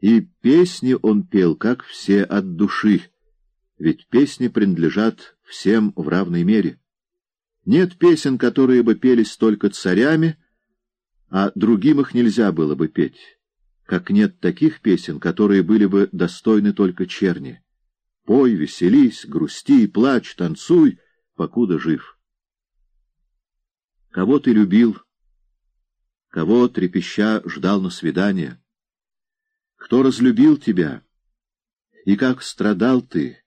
И песни он пел, как все, от души, ведь песни принадлежат всем в равной мере. Нет песен, которые бы пелись только царями, а другим их нельзя было бы петь, как нет таких песен, которые были бы достойны только черни. Пой, веселись, грусти, плачь, танцуй, покуда жив. Кого ты любил, кого, трепеща, ждал на свидание? Кто разлюбил тебя? И как страдал ты,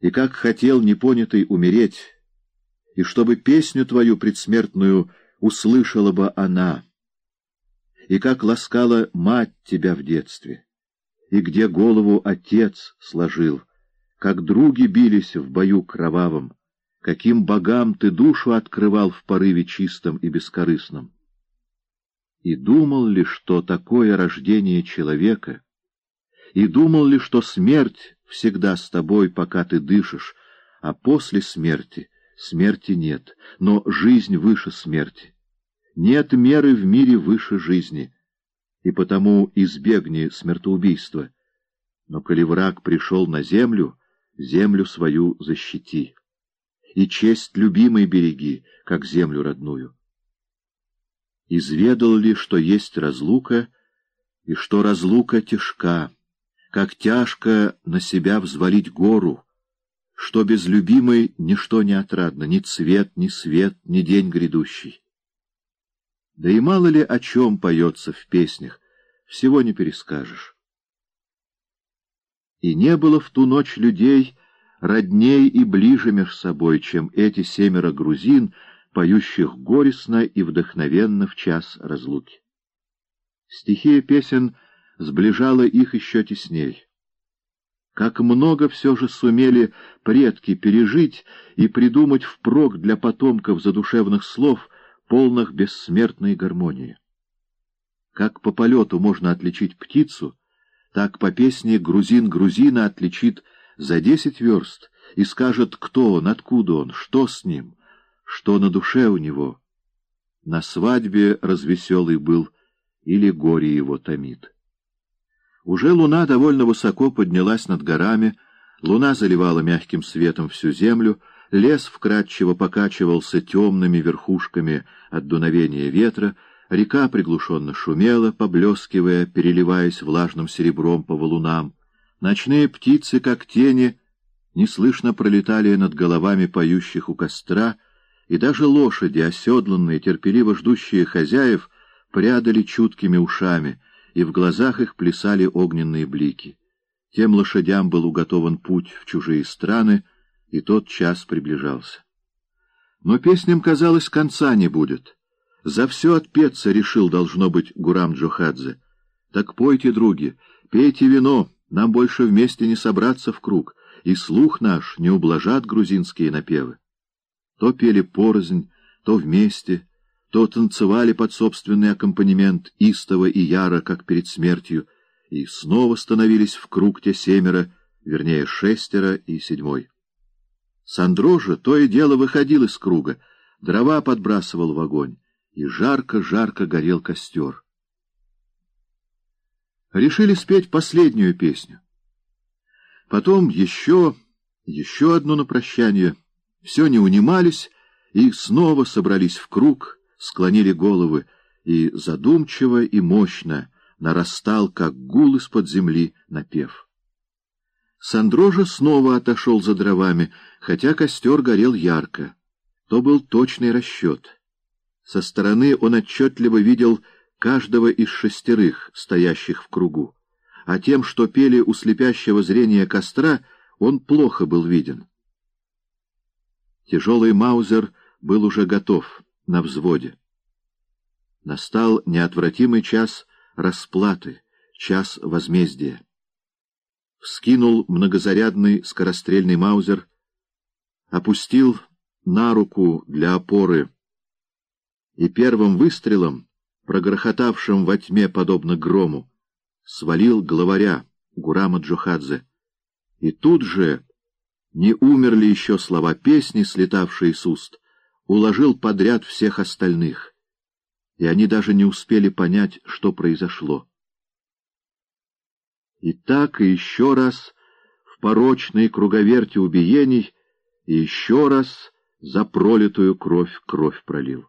и как хотел непонятый умереть, и чтобы песню твою предсмертную услышала бы она, и как ласкала мать тебя в детстве, и где голову отец сложил, как други бились в бою кровавом, каким богам ты душу открывал в порыве чистом и бескорыстном. И думал ли, что такое рождение человека, и думал ли, что смерть всегда с тобой, пока ты дышишь, а после смерти смерти нет, но жизнь выше смерти. Нет меры в мире выше жизни, и потому избегни смертоубийства. Но коли враг пришел на землю, землю свою защити. И честь любимой береги, как землю родную изведал ли, что есть разлука, и что разлука тяжка, как тяжко на себя взвалить гору, что без любимой ничто не отрадно, ни цвет, ни свет, ни день грядущий. Да и мало ли о чем поется в песнях, всего не перескажешь. И не было в ту ночь людей родней и ближе меж собой, чем эти семеро грузин, поющих горестно и вдохновенно в час разлуки. Стихия песен сближала их еще тесней. Как много все же сумели предки пережить и придумать впрок для потомков задушевных слов, полных бессмертной гармонии. Как по полету можно отличить птицу, так по песне грузин грузина отличит за десять верст и скажет, кто он, откуда он, что с ним — что на душе у него. На свадьбе развеселый был или горе его томит. Уже луна довольно высоко поднялась над горами, луна заливала мягким светом всю землю, лес вкрадчиво покачивался темными верхушками от дуновения ветра, река приглушенно шумела, поблескивая, переливаясь влажным серебром по валунам. Ночные птицы, как тени, неслышно пролетали над головами поющих у костра, и даже лошади, оседланные, терпеливо ждущие хозяев, прядали чуткими ушами, и в глазах их плясали огненные блики. Тем лошадям был уготован путь в чужие страны, и тот час приближался. Но песням, казалось, конца не будет. За все отпеться решил, должно быть, Гурам Джохадзе. Так пойте, други, пейте вино, нам больше вместе не собраться в круг, и слух наш не ублажат грузинские напевы. То пели порознь, то вместе, то танцевали под собственный аккомпанемент истово и яро, как перед смертью, и снова становились в круг те семеро, вернее, шестеро и седьмой. Сандро же то и дело выходил из круга, дрова подбрасывал в огонь, и жарко-жарко горел костер. Решили спеть последнюю песню. Потом еще, еще одну на прощание — все не унимались и снова собрались в круг, склонили головы, и задумчиво и мощно нарастал, как гул из-под земли, напев. Сандро же снова отошел за дровами, хотя костер горел ярко. То был точный расчет. Со стороны он отчетливо видел каждого из шестерых, стоящих в кругу, а тем, что пели у слепящего зрения костра, он плохо был виден. Тяжелый маузер был уже готов, на взводе. Настал неотвратимый час расплаты, час возмездия. Вскинул многозарядный скорострельный маузер, опустил на руку для опоры и первым выстрелом, прогрохотавшим во тьме подобно грому, свалил главаря Гурама Джохадзе. И тут же не умерли еще слова песни, слетавшие с уст, уложил подряд всех остальных, и они даже не успели понять, что произошло. И так и еще раз в порочной круговерте убиений, и еще раз за пролитую кровь кровь пролил.